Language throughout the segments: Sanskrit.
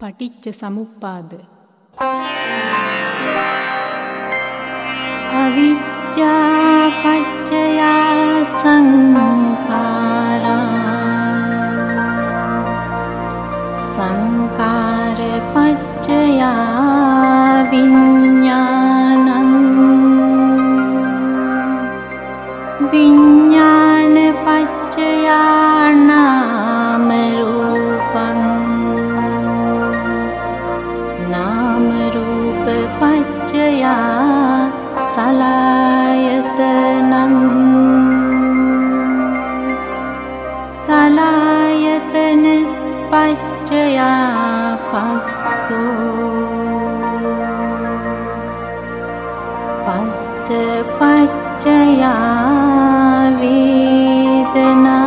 පටිච්ච සමුප්පාද අවිජ්ජා පච්චයා සංඝ पच्चया सलायतन सलायतन पच्चया पस्तु। पस् पच्चया वेदना।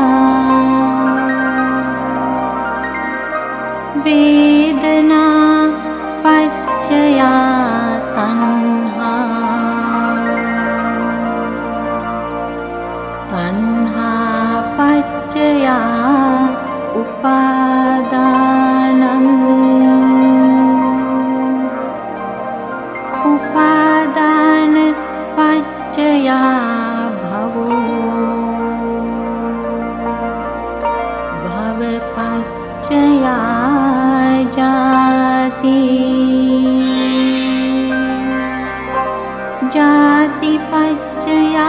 पचया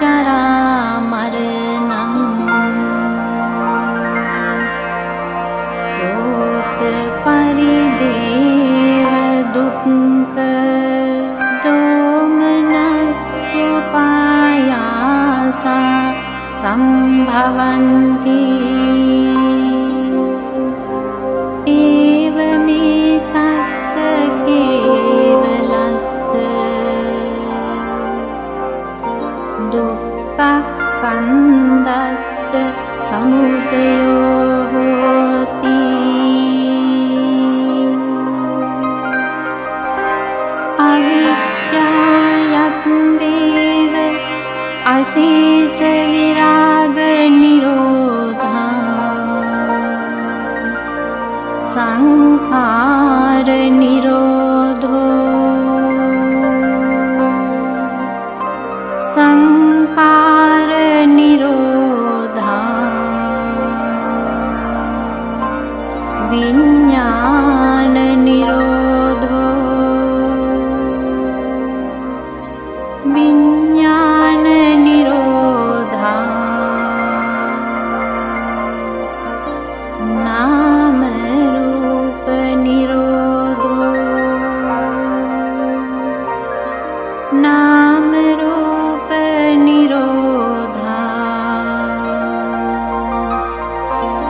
जरामर दुःखपन्दस्तयो अवित्यायत् देव असि स विरागनिरोध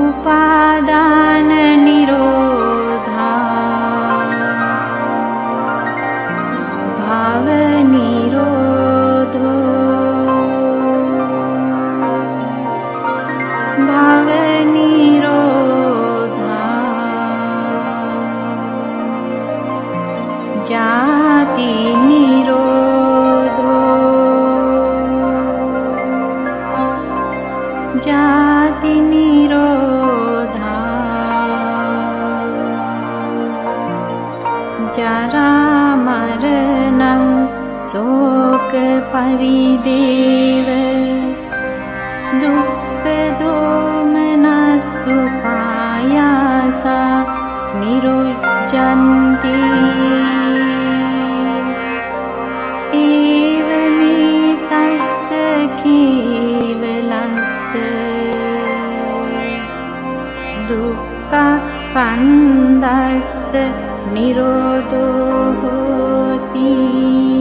उपादाननिरोधा भावनिरोध भावनी रोधानिरोध जातिनि मरणं शोक परिदेव दुःखदोमनस्तु पाया स निरुज्जन्ति दुःखपन्दस् निरोधो होति